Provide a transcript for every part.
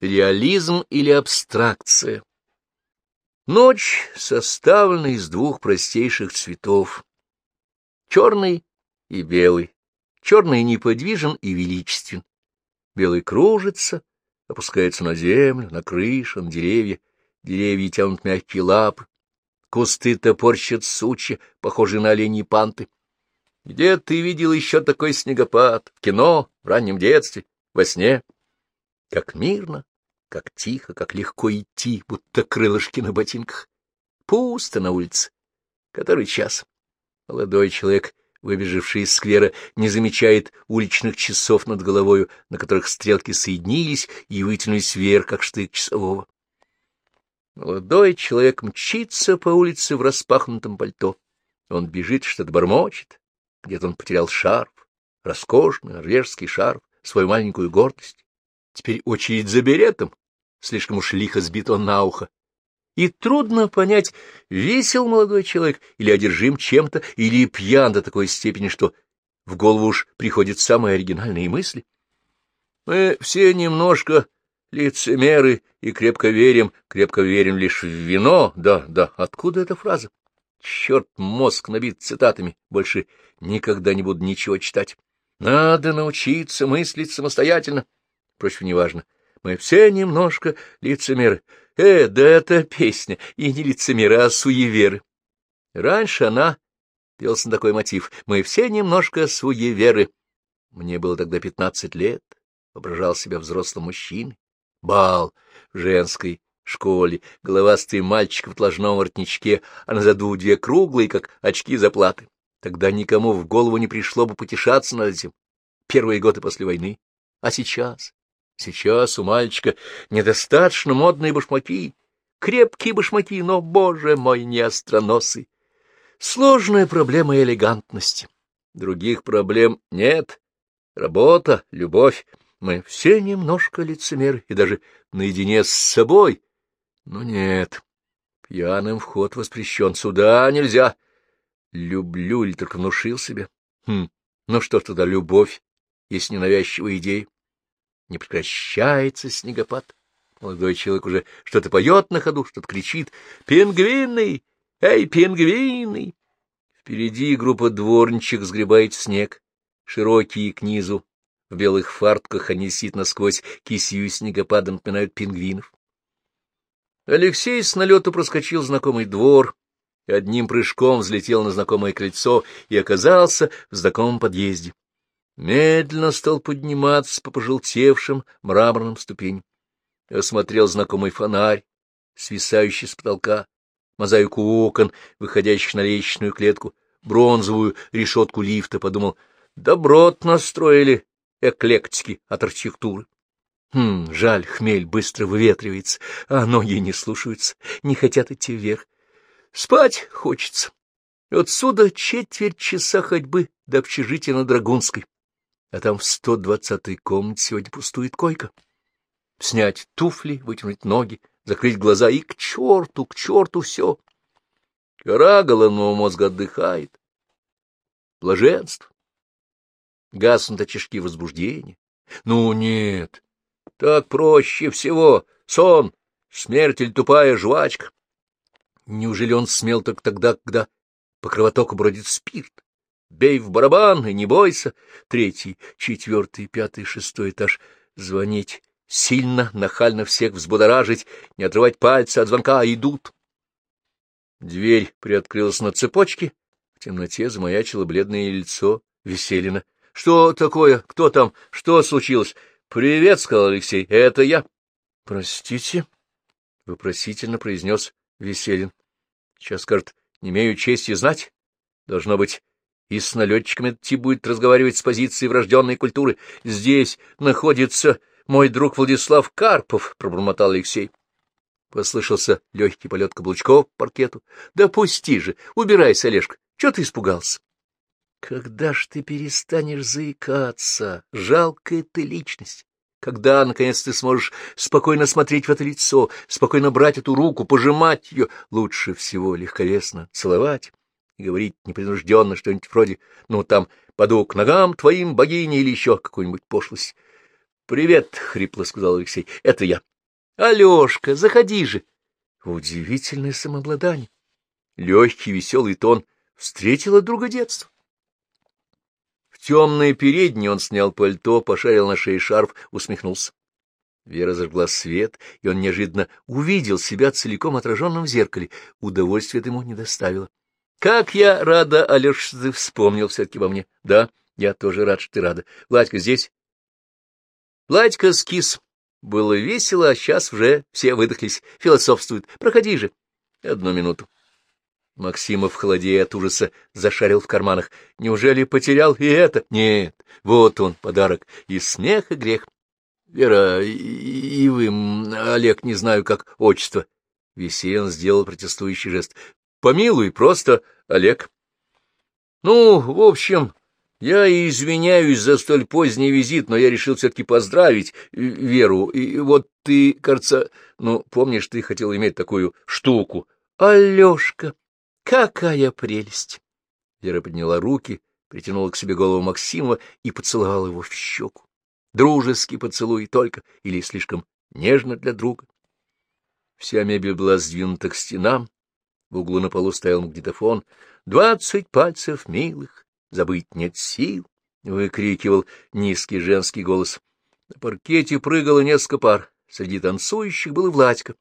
Реализм или абстракция? Ночь составлена из двух простейших цветов — черный и белый. Черный неподвижен и величествен. Белый кружится, опускается на землю, на крышу, на деревья. Деревья тянут мягкие лапы. Кусты топорщат сучья, похожие на оленьи панты. Где ты видел еще такой снегопад? В кино, в раннем детстве, во сне? Как мирно, как тихо, как легко идти, будто крылышки на ботинках. Пусто на улице. Который час? Молодой человек, выбежавший из сквера, не замечает уличных часов над головою, на которых стрелки соединились и вытянулись вверх, как штык часового. Молодой человек мчится по улице в распахнутом пальто. Он бежит, что-то бормочет. Где-то он потерял шарф, роскошный норвежский шарф, свою маленькую гордость. Теперь очередь за беретом. Слишком уж лихо сбит он на ухо. И трудно понять, весел молодой человек или одержим чем-то, или пьян до такой степени, что в голову уж приходят самые оригинальные мысли. Мы все немножко лицемеры и крепко верим, крепко верим лишь в вино. Да, да, откуда эта фраза? Черт, мозг набит цитатами, больше никогда не буду ничего читать. Надо научиться мыслить самостоятельно. Впрочем, неважно. Мы все немножко лицемеры. Э, да это песня, и не лицемеры, а суеверы. Раньше она пелся на такой мотив. Мы все немножко суеверы. Мне было тогда пятнадцать лет, воображал себя взрослым мужчиной. Бал в женской школе, головастый мальчик в отложном воротничке, а на заду две круглые, как очки заплаты. Тогда никому в голову не пришло бы потешаться над этим. Первые годы после войны. А сейчас? Сейчас у мальчика недостаточно модные башмаки, крепкие башмаки, но, боже мой, не остроносый. Сложная проблема элегантности. Других проблем нет. Работа, любовь. Мы все немножко лицемеры, и даже наедине с собой. Но нет, пьяным вход воспрещен. Сюда нельзя. Люблю или только внушил себе. Хм, ну что тогда любовь, если ненавязчивая идея? Не прекращается снегопад. Молодой человек уже что-то поет на ходу, что-то кричит. «Пингвины! Эй, пингвины!» Впереди группа дворничек сгребает снег, широкие к низу. В белых фартках они сидят насквозь кисью снегопадом, напоминают пингвинов. Алексей с налету проскочил знакомый двор, одним прыжком взлетел на знакомое крыльцо и оказался в знакомом подъезде медленно стал подниматься по пожелтевшим мраморным ступеням. Осмотрел знакомый фонарь, свисающий с потолка, мозаику окон, выходящих на лестничную клетку, бронзовую решетку лифта, подумал, добротно строили эклектики от архитектуры. Хм, жаль, хмель быстро выветривается, а ноги не слушаются, не хотят идти вверх. Спать хочется. Отсюда четверть часа ходьбы до общежития на Драгунской а там в сто двадцатой комнате сегодня пустует койка. Снять туфли, вытянуть ноги, закрыть глаза и к черту, к черту все. Кора головного мозга отдыхает. Блаженство. Гаснут очишки возбуждения. Ну, нет, так проще всего. Сон, смерть или тупая жвачка. Неужели он смел только тогда, когда по кровотоку бродит спирт? Бей в барабан и не бойся. Третий, четвертый, пятый, шестой этаж. Звонить. Сильно, нахально всех взбудоражить, не отрывать пальцы от звонка, а идут. Дверь приоткрылась на цепочке. В темноте замаячило бледное лицо Веселина. — Что такое? Кто там? Что случилось? — Привет, — сказал Алексей. — Это я. — Простите? — вопросительно произнес Веселин. — Сейчас скажет, не имею чести знать. Должно быть, и с налетчиками идти будет разговаривать с позиции врожденной культуры. Здесь находится мой друг Владислав Карпов, — пробормотал Алексей. Послышался легкий полет каблучков по паркету. — Да пусти же, убирайся, Олежка, чего ты испугался? — Когда ж ты перестанешь заикаться? Жалкая ты личность. Когда, наконец, ты сможешь спокойно смотреть в это лицо, спокойно брать эту руку, пожимать ее, лучше всего легковесно целовать? И говорить непринужденно что-нибудь вроде «ну там, поду к ногам твоим, богини» или еще какую-нибудь пошлость. Привет, — хрипло сказал Алексей. — Это я. — Алешка, заходи же. Удивительное самообладание. Легкий веселый тон встретила друга детства. В темной передней он снял пальто, пошарил на шее шарф, усмехнулся. Вера зажгла свет, и он неожиданно увидел себя целиком отраженным в зеркале. Удовольствие ему не доставило. — Как я рада, Алеша, что ты вспомнил все-таки во мне. — Да, я тоже рад, что ты рада. Владька здесь? — Владька скис. Было весело, а сейчас уже все выдохлись, философствуют. Проходи же. Одну минуту. Максимов, холодея от ужаса, зашарил в карманах. Неужели потерял и это? Нет, вот он, подарок. И смех, и грех. Вера, и вы, Олег, не знаю, как отчество. Весен сделал протестующий жест. Помилуй, просто Олег. Ну, в общем, я извиняюсь за столь поздний визит, но я решил все-таки поздравить Веру. И вот ты, кажется, ну, помнишь, ты хотел иметь такую штуку. Алешка, какая прелесть! Вера подняла руки, притянула к себе голову Максимова и поцеловала его в щеку. Дружеский поцелуй только, или слишком нежно для друга. Вся мебель была сдвинута к стенам, в углу на полу стоял магнитофон. «Двадцать пальцев милых, забыть нет сил!» — выкрикивал низкий женский голос. На паркете прыгало несколько пар. Среди танцующих был и Владька.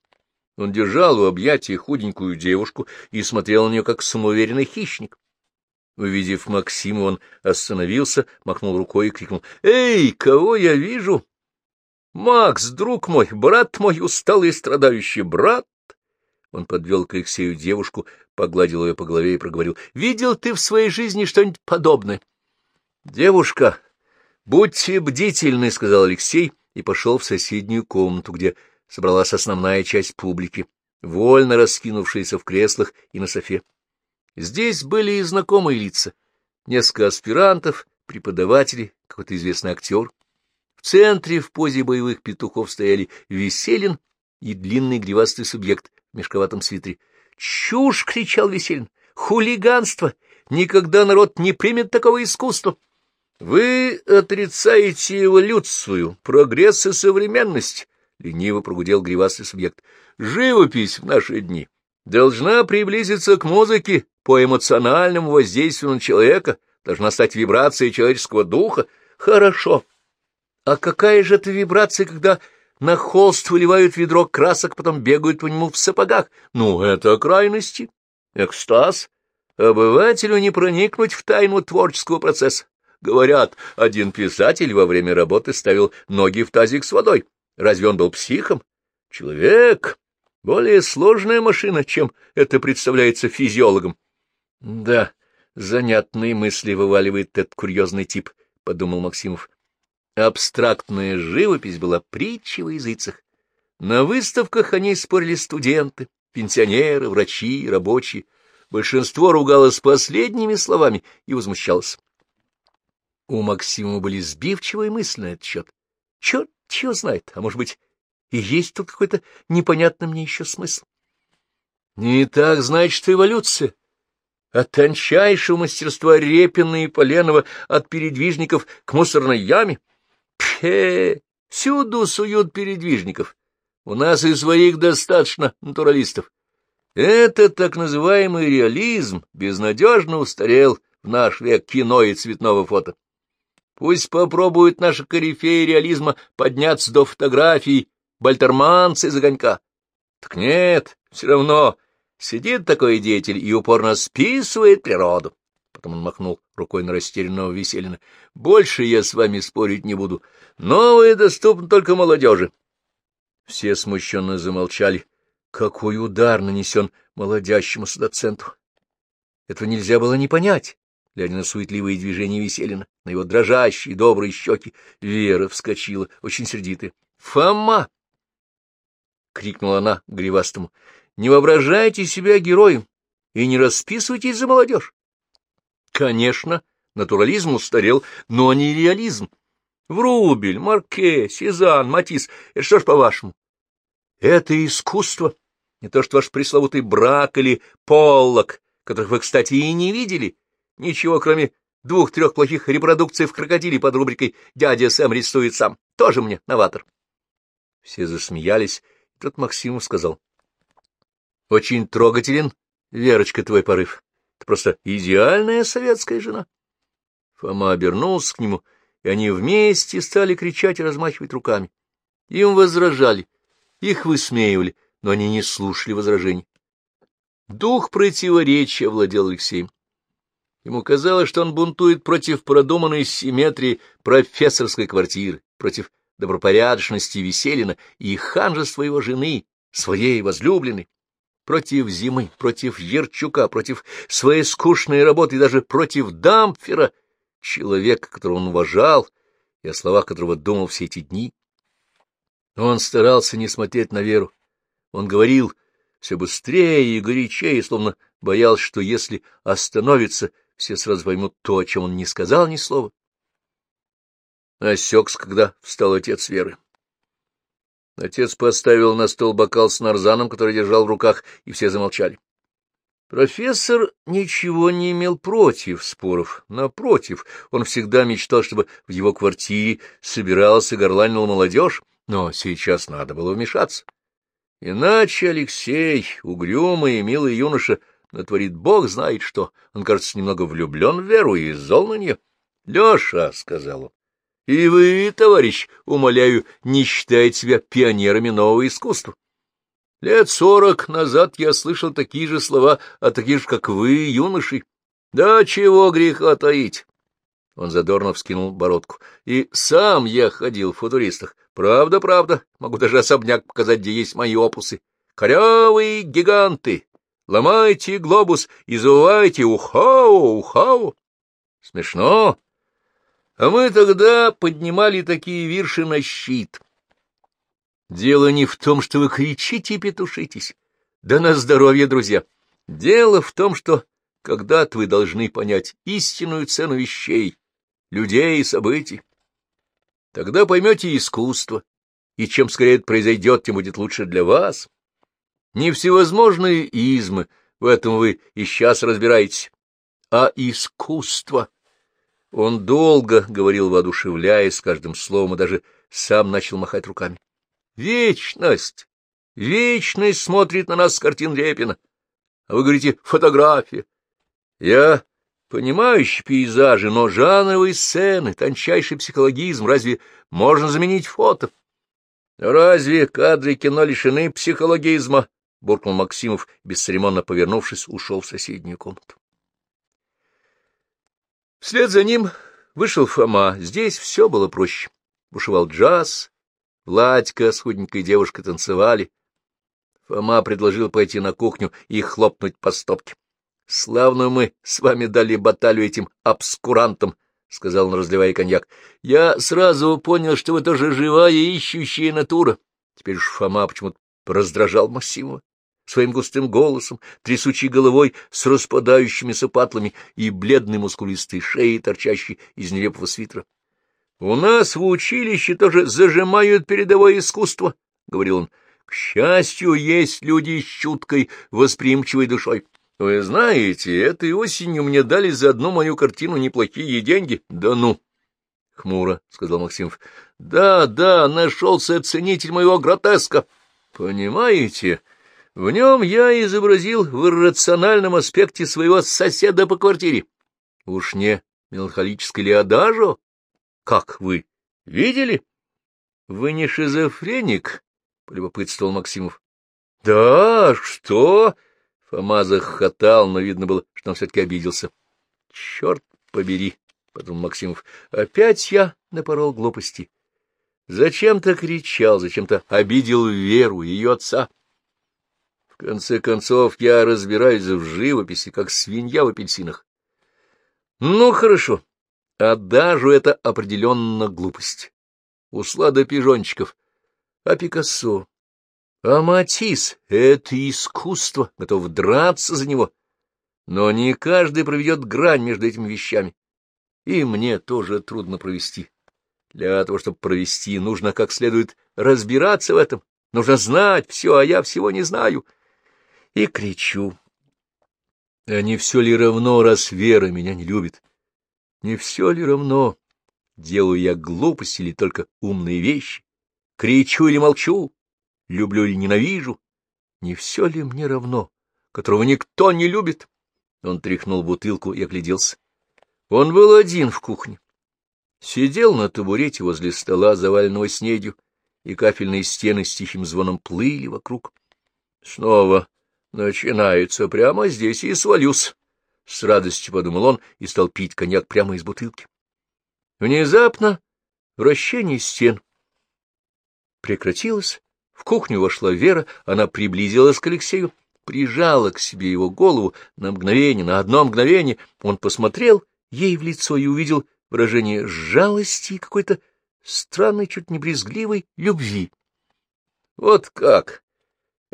Он держал у объятия худенькую девушку и смотрел на нее, как самоуверенный хищник. Увидев Максима, он остановился, махнул рукой и крикнул. — Эй, кого я вижу? — Макс, друг мой, брат мой, усталый и страдающий брат! Он подвел к Алексею девушку, погладил ее по голове и проговорил. — Видел ты в своей жизни что-нибудь подобное? — Девушка, будьте бдительны, — сказал Алексей и пошел в соседнюю комнату, где собралась основная часть публики, вольно раскинувшаяся в креслах и на софе. Здесь были и знакомые лица, несколько аспирантов, преподаватели, какой-то известный актер. В центре в позе боевых петухов стояли Веселин и длинный гривастый субъект в мешковатом свитере. «Чушь!» — кричал Веселин. «Хулиганство! Никогда народ не примет такого искусства!» «Вы отрицаете эволюцию, прогресс и современность!» — лениво прогудел гривастый субъект. «Живопись в наши дни должна приблизиться к музыке по эмоциональному воздействию на человека, должна стать вибрацией человеческого духа. Хорошо. А какая же это вибрация, когда на холст выливают ведро красок, потом бегают по нему в сапогах? Ну, это крайности. Экстаз. Обывателю не проникнуть в тайну творческого процесса. Говорят, один писатель во время работы ставил ноги в тазик с водой. Разве он был психом? Человек более сложная машина, чем это представляется физиологом. — Да, занятные мысли вываливает этот курьезный тип, — подумал Максимов. Абстрактная живопись была притчей во языцах. На выставках о ней спорили студенты, пенсионеры, врачи, рабочие. Большинство ругалось последними словами и возмущалось. У Максима были сбивчивые мысли на этот счет. Черт чего знает, а может быть, и есть тут какой-то непонятный мне еще смысл. Не так, значит, эволюция. От тончайшего мастерства Репина и Поленова от передвижников к мусорной яме. Пхе, всюду суют передвижников. У нас и своих достаточно натуралистов. Это так называемый реализм безнадежно устарел в наш век кино и цветного фото. Пусть попробуют наши корифеи реализма подняться до фотографий бальтерманцы из огонька. Так нет, все равно сидит такой деятель и упорно списывает природу. Потом он махнул рукой на растерянного Веселина. Больше я с вами спорить не буду. Новые доступны только молодежи. Все смущенно замолчали. Какой удар нанесен молодящему доценту! Этого нельзя было не понять глядя на суетливые движения Веселина, на его дрожащие добрые щеки, Вера вскочила, очень сердитая. — Фома! — крикнула она гривастому. — Не воображайте себя героем и не расписывайтесь за молодежь. Конечно, натурализм устарел, но не реализм. Врубель, Марке, Сезанн, Матисс — это что ж по-вашему? Это искусство, не то что ваш пресловутый брак или поллок, которых вы, кстати, и не видели. Ничего, кроме двух-трех плохих репродукций в крокодиле под рубрикой «Дядя Сэм рисует сам». Тоже мне новатор. Все засмеялись, и тут Максимов сказал. — Очень трогателен, Верочка, твой порыв. Просто идеальная советская жена. Фома обернулся к нему, и они вместе стали кричать и размахивать руками. Им возражали, их высмеивали, но они не слушали возражений. Дух противоречия владел Алексеем. Ему казалось, что он бунтует против продуманной симметрии профессорской квартиры, против добропорядочности Веселина и ханжества его жены, своей возлюбленной, против зимы, против Ерчука, против своей скучной работы и даже против Дамфера, человека, которого он уважал и о словах которого думал все эти дни. Он старался не смотреть на Веру. Он говорил все быстрее и горячее, словно боялся, что если остановится, все сразу поймут то, о чем он не сказал ни слова. Осекся, когда встал отец Веры. Отец поставил на стол бокал с нарзаном, который держал в руках, и все замолчали. Профессор ничего не имел против споров. Напротив, он всегда мечтал, чтобы в его квартире собиралась и горланила молодежь, но сейчас надо было вмешаться. Иначе Алексей, угрюмый и милый юноша, натворит бог знает что. Он, кажется, немного влюблен в Веру и зол на нее. — Леша, — сказал он, — и вы, товарищ, умоляю, не считайте себя пионерами нового искусства. Лет сорок назад я слышал такие же слова от таких же, как вы, юношей. Да чего греха таить? Он задорно вскинул бородку. И сам я ходил в футуристах. Правда, правда. Могу даже особняк показать, где есть мои опусы. Корявые гиганты. Ломайте глобус и завывайте ухау, ухау. Смешно. А мы тогда поднимали такие вирши на щит. Дело не в том, что вы кричите и петушитесь. Да на здоровье, друзья. Дело в том, что когда-то вы должны понять истинную цену вещей, людей и событий. Тогда поймете искусство, и чем скорее это произойдет, тем будет лучше для вас. Не всевозможные измы, в этом вы и сейчас разбираетесь, а искусство. Он долго говорил, воодушевляясь каждым словом, и даже сам начал махать руками. Вечность! Вечность смотрит на нас с картин Репина. А вы говорите «фотография». Я понимающий пейзажи, но жанровые сцены, тончайший психологизм, разве можно заменить фото? Разве кадры кино лишены психологизма? — буркнул Максимов, бесцеремонно повернувшись, ушел в соседнюю комнату. Вслед за ним вышел Фома. Здесь все было проще. Бушевал джаз, Владька с худенькой девушкой танцевали. Фома предложил пойти на кухню и хлопнуть по стопке. — Славно мы с вами дали баталию этим обскурантам, — сказал он, разливая коньяк. — Я сразу понял, что вы тоже живая ищущая натура. Теперь уж Фома почему-то раздражал Максимова своим густым голосом, трясучей головой с распадающимися патлами и бледной мускулистой шеей, торчащей из нелепого свитера. У нас в училище тоже зажимают передовое искусство, — говорил он. К счастью, есть люди с чуткой, восприимчивой душой. Вы знаете, этой осенью мне дали за одну мою картину неплохие деньги. Да ну! — хмуро сказал Максимов. — Да, да, нашелся оценитель моего гротеска. Понимаете, в нем я изобразил в иррациональном аспекте своего соседа по квартире. Уж не меланхолическое ли? Как вы? Видели? Вы не шизофреник? — полюбопытствовал Максимов. — Да, что? Фома захохотал, но видно было, что он все-таки обиделся. — Черт побери, — подумал Максимов, — опять я напорол глупости. Зачем-то кричал, зачем-то обидел Веру, ее отца. Конце концов, я разбираюсь в живописи, как свинья в апельсинах. Ну, хорошо, а даже это определенно глупость. Услада пижончиков. А Пикассо? А Матис — это искусство, готов драться за него. Но не каждый проведет грань между этими вещами. И мне тоже трудно провести. Для того, чтобы провести, нужно как следует разбираться в этом. Нужно знать все, а я всего не знаю. И кричу. А не все ли равно, раз Вера меня не любит? Не все ли равно, делаю я глупости или только умные вещи, кричу или молчу, люблю или ненавижу? Не все ли мне равно, которого никто не любит? Он тряхнул бутылку и огляделся. Он был один в кухне. Сидел на табурете возле стола, заваленного снедью, и кафельные стены с тихим звоном плыли вокруг. Снова начинается прямо здесь и свалюсь. С радостью подумал он и стал пить коньяк прямо из бутылки. Внезапно вращение стен прекратилось. В кухню вошла Вера, она приблизилась к Алексею, прижала к себе его голову на мгновение, на одно мгновение. Он посмотрел ей в лицо и увидел выражение жалости и какой-то странной, чуть не брезгливой любви. Вот как!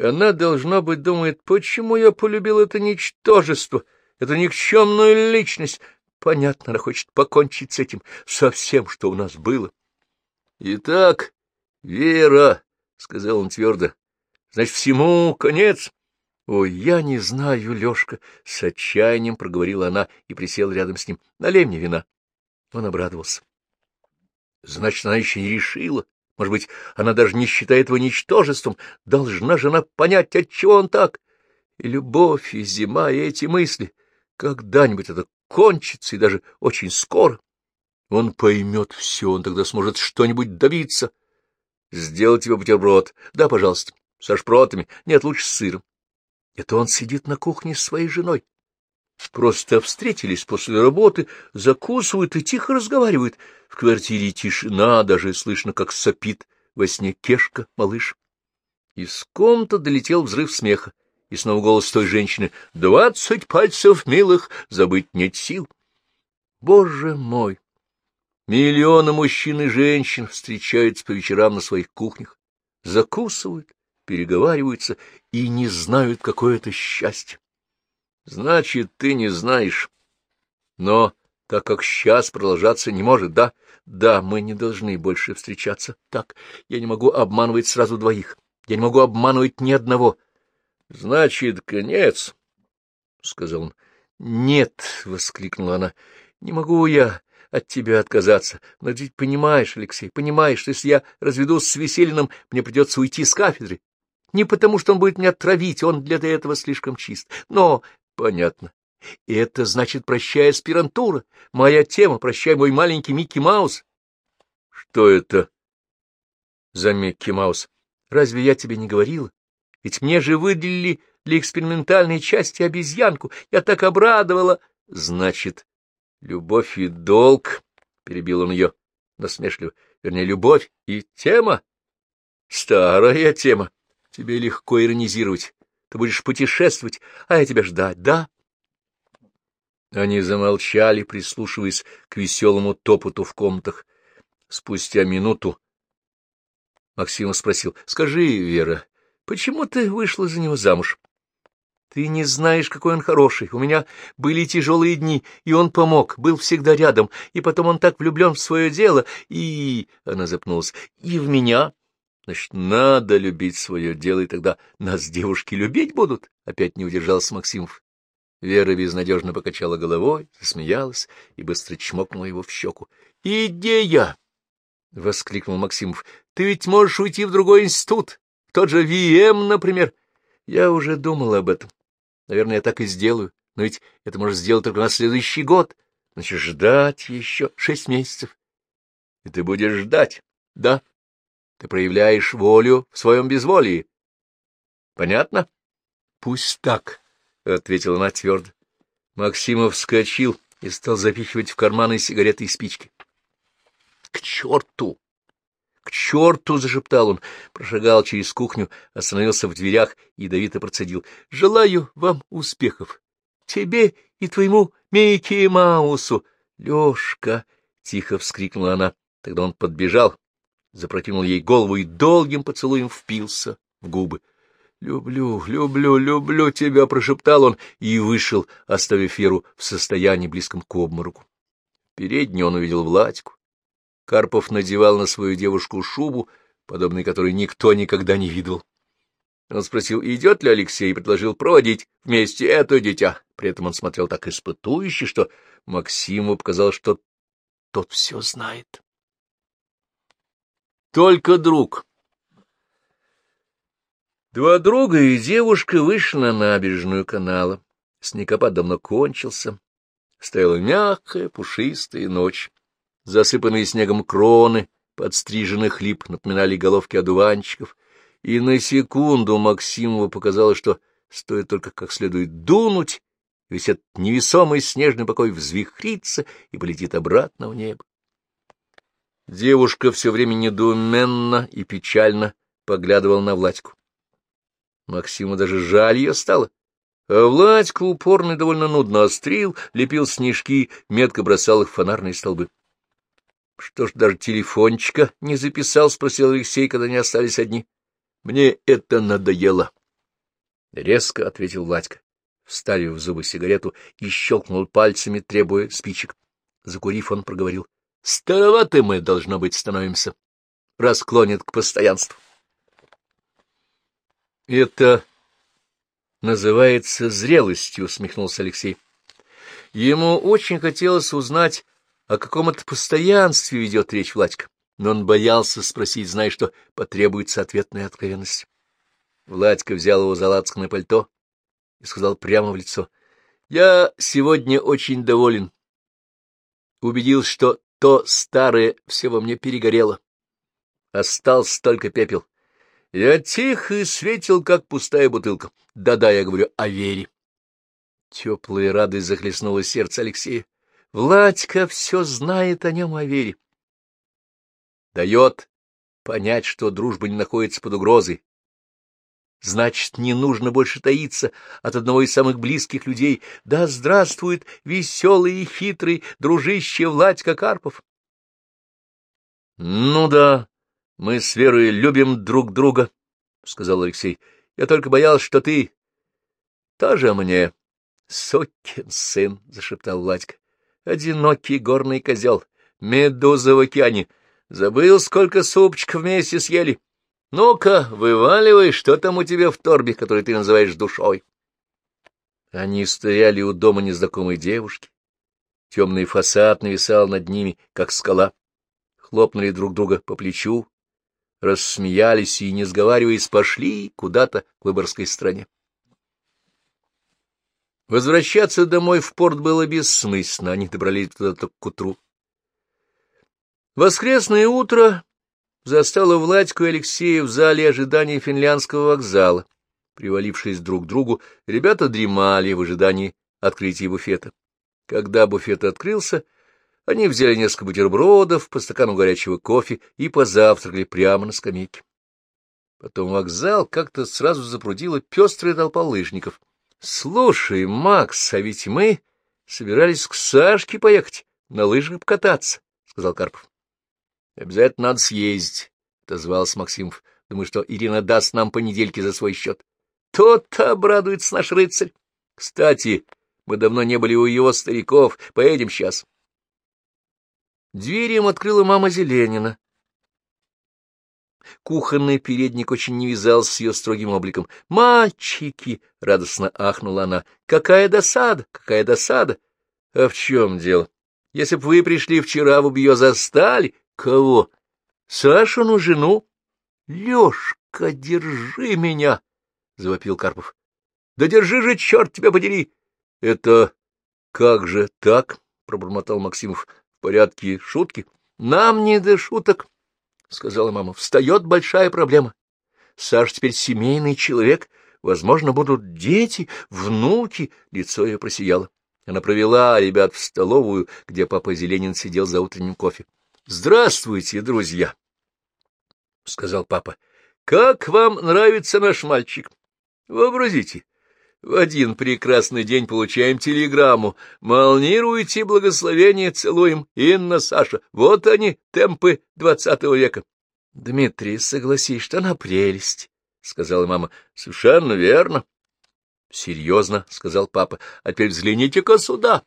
Она, должно быть, думает, почему я полюбил это ничтожество, эту никчемную личность. Понятно, она хочет покончить с этим, со всем, что у нас было. — Итак, Вера, — сказал он твердо, — значит, всему конец. — Ой, я не знаю, Лёшка, — с отчаянием проговорила она и присела рядом с ним. — Налей мне вина. Он обрадовался. Значит, она еще не решила. Может быть, она даже не считает его ничтожеством. Должна же она понять, отчего он так. И любовь, и зима, и эти мысли. Когда-нибудь это кончится, и даже очень скоро. Он поймет все, он тогда сможет что-нибудь добиться. Сделать его бутерброд. Да, пожалуйста, со шпротами. Нет, лучше с сыром. Это он сидит на кухне с своей женой. Просто встретились после работы, закусывают и тихо разговаривают. В квартире тишина, даже слышно, как сопит во сне Кешка, малыш. Из комнаты долетел взрыв смеха, и снова голос той женщины. «Двадцать пальцев милых, забыть нет сил». Боже мой! Миллионы мужчин и женщин встречаются по вечерам на своих кухнях, закусывают, переговариваются и не знают, какое это счастье. Значит, ты не знаешь. Но так как сейчас продолжаться не может, да? Да, мы не должны больше встречаться. Так, я не могу обманывать сразу двоих. Я не могу обманывать ни одного. Значит, конец, — сказал он. Нет, — воскликнула она, — не могу я от тебя отказаться. Но ведь понимаешь, Алексей, понимаешь, если я разведусь с Веселиным, мне придется уйти с кафедры. Не потому, что он будет меня травить, он для этого слишком чист. Но, понятно, и это значит «прощай, аспирантура», моя тема «прощай, мой маленький Микки Маус». Что это за Микки Маус? Разве я тебе не говорила? Ведь мне же выделили для экспериментальной части обезьянку. Я так обрадовала. Значит, любовь и долг, — перебил он ее насмешливо, — вернее, любовь и тема. Старая тема. Тебе легко иронизировать. Ты будешь путешествовать, а я тебя ждать, да? Они замолчали, прислушиваясь к веселому топоту в комнатах. Спустя минуту Максим спросил, — Скажи, Вера, почему ты вышла за него замуж? Ты не знаешь, какой он хороший. У меня были тяжелые дни, и он помог, был всегда рядом, и потом он так влюблен в свое дело, и... Она запнулась. И в меня. Значит, надо любить свое дело, и тогда нас девушки любить будут. Опять не удержался Максимов. Вера безнадежно покачала головой, засмеялась и быстро чмокнула его в щеку. — Идея! — воскликнул Максимов. — Ты ведь можешь уйти в другой институт, тот же ВИЭМ, например. Я уже думал об этом. Наверное, я так и сделаю. Но ведь это можно сделать только на следующий год. Значит, ждать еще шесть месяцев. И ты будешь ждать, да? Ты проявляешь волю в своем безволии. Понятно? Пусть так, — ответила она твердо. Максимов вскочил и стал запихивать в карманы сигареты и спички. — К черту! — К черту! — зашептал он, прошагал через кухню, остановился в дверях и ядовито процедил. — Желаю вам успехов! Тебе и твоему Микки Маусу! — Лёшка! — тихо вскрикнула она. Тогда он подбежал, запрокинул ей голову и долгим поцелуем впился в губы. — Люблю, люблю, люблю тебя! — прошептал он и вышел, оставив Веру в состоянии близком к обмороку. Передний он увидел Владьку. Карпов надевал на свою девушку шубу, подобной которой никто никогда не видел. Он спросил, идет ли Алексей, и предложил проводить вместе это дитя. При этом он смотрел так испытующе, что Максиму показалось, что тот все знает. Только друг. Два друга и девушка вышли на набережную канала. Снегопад давно кончился. Стояла мягкая, пушистая ночь. Засыпанные снегом кроны подстриженных лип напоминали головки одуванчиков, и на секунду Максимову показалось, что стоит только как следует дунуть, весь этот невесомый снежный покой взвихрится и полетит обратно в небо. Девушка все время недоуменно и печально поглядывала на Владьку. Максиму даже жаль ее стало. А Владька упорно и довольно нудно острил, лепил снежки, метко бросал их в фонарные столбы. — Что ж, даже телефончика не записал? — спросил Алексей, когда они остались одни. — Мне это надоело. Резко ответил Владька, вставив в зубы сигарету и щелкнул пальцами, требуя спичек. Закурив, он проговорил. — Староваты мы, должно быть, становимся. Расклонит к постоянству. — Это называется зрелостью, — усмехнулся Алексей. Ему очень хотелось узнать, о каком это постоянстве ведет речь Владька, но он боялся спросить, зная, что потребуется ответная откровенность. Владька взял его за лацканое пальто и сказал прямо в лицо. — Я сегодня очень доволен. Убедился, что то старое все во мне перегорело. Остался только пепел. Я тихо светил, как пустая бутылка. Да-да, я говорю о вере. Теплая радость захлестнула сердце Алексея. Владька все знает о нем о вере. Дает понять, что дружба не находится под угрозой. Значит, не нужно больше таиться от одного из самых близких людей. Да здравствует веселый и хитрый дружище Владька Карпов! — Ну да, мы с Верой любим друг друга, — сказал Алексей. — Я только боялся, что ты... тоже мне. — Сокин сын, — зашептал Владька. — Одинокий горный козел, медуза в океане. Забыл, сколько супчиков вместе съели. Ну-ка, вываливай, что там у тебя в торбе, который ты называешь душой. Они стояли у дома незнакомой девушки. Темный фасад нависал над ними, как скала. Хлопнули друг друга по плечу, рассмеялись и, не сговариваясь, пошли куда-то к Выборгской стране. Возвращаться домой в порт было бессмысленно, они добрались туда только к утру. Воскресное утро застало Владьку и Алексея в зале ожидания финляндского вокзала. Привалившись друг к другу, ребята дремали в ожидании открытия буфета. Когда буфет открылся, они взяли несколько бутербродов, по стакану горячего кофе и позавтракали прямо на скамейке. Потом вокзал как-то сразу запрудила пестрая толпа лыжников. — Слушай, Макс, а ведь мы собирались к Сашке поехать, на лыжах покататься, — сказал Карпов. — Обязательно надо съездить, — отозвался Максимов. — Думаю, что Ирина даст нам понедельки за свой счет. Тот-то обрадуется наш рыцарь. Кстати, мы давно не были у его стариков, поедем сейчас. Дверь им открыла мама Зеленина. Кухонный передник очень не вязался с ее строгим обликом. «Мальчики!» — радостно ахнула она. «Какая досада! Какая досада!» «А в чем дело? Если б вы пришли вчера, вы бы ее застали. Кого? Сашину жену? Лешка, держи меня!» — завопил Карпов. «Да держи же, черт тебя подери!» «Это как же так?» — пробормотал Максимов порядке шутки? — Нам не до шуток, — сказала мама. — Встает большая проблема. Саш теперь семейный человек. Возможно, будут дети, внуки. Лицо ее просияло. Она провела ребят в столовую, где папа Зеленин сидел за утренним кофе. — Здравствуйте, друзья! — сказал папа. — Как вам нравится наш мальчик? Вообразите, в один прекрасный день получаем телеграмму. Молнируйте благословение, целуем. Инна, Саша, вот они, темпы двадцатого века. — Дмитрий, согласись, что она прелесть, — сказала мама. — Совершенно верно. — Серьезно, — сказал папа. — А теперь взгляните-ка сюда.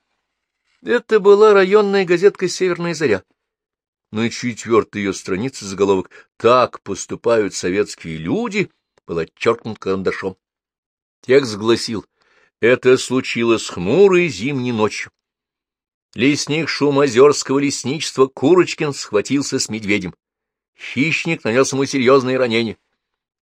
Это была районная газетка «Северная заря». На четвертой ее странице заголовок «Так поступают советские люди» был отчеркнут карандашом. Текст гласил «Это случилось хмурой зимней ночью». Лесник Шумозерского лесничества Курочкин схватился с медведем. Хищник нанес ему серьезные ранения.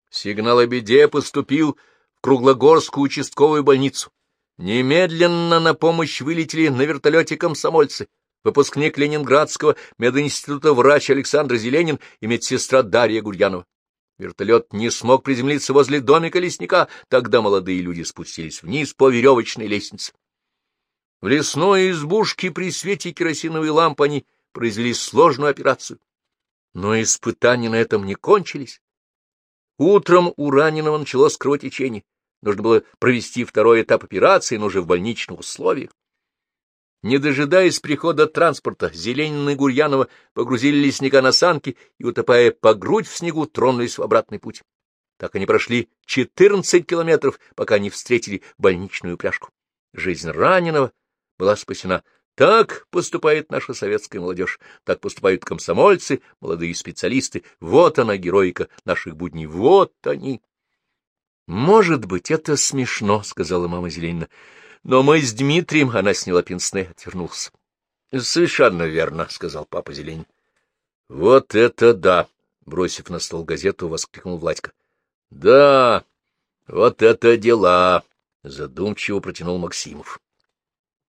Сигнал о беде поступил в Круглогорскую участковую больницу. Немедленно на помощь вылетели на вертолете комсомольцы, выпускник Ленинградского мединститута врач Александр Зеленин и медсестра Дарья Гурьянова. Вертолет не смог приземлиться возле домика лесника, тогда молодые люди спустились вниз по веревочной лестнице. В лесной избушке при свете керосиновой лампы они произвели сложную операцию. Но испытания на этом не кончились. Утром у раненого началось кровотечение. Нужно было провести второй этап операции, но уже в больничных условиях. Не дожидаясь прихода транспорта, Зеленин и Гурьянова погрузили лесника на санки и, утопая по грудь в снегу, тронулись в обратный путь. Так они прошли 14 километров, пока не встретили больничную упряжку. Жизнь раненого была спасена. Так поступает наша советская молодежь, так поступают комсомольцы, молодые специалисты. Вот она, героика наших будней, вот они. — Может быть, это смешно, — сказала мама Зеленина. Но мы с Дмитрием, она сняла пенсне, отвернулся. — Совершенно верно, — сказал папа Зелень. — Вот это да! — бросив на стол газету, воскликнул Владька. — Да, вот это дела! — задумчиво протянул Максимов.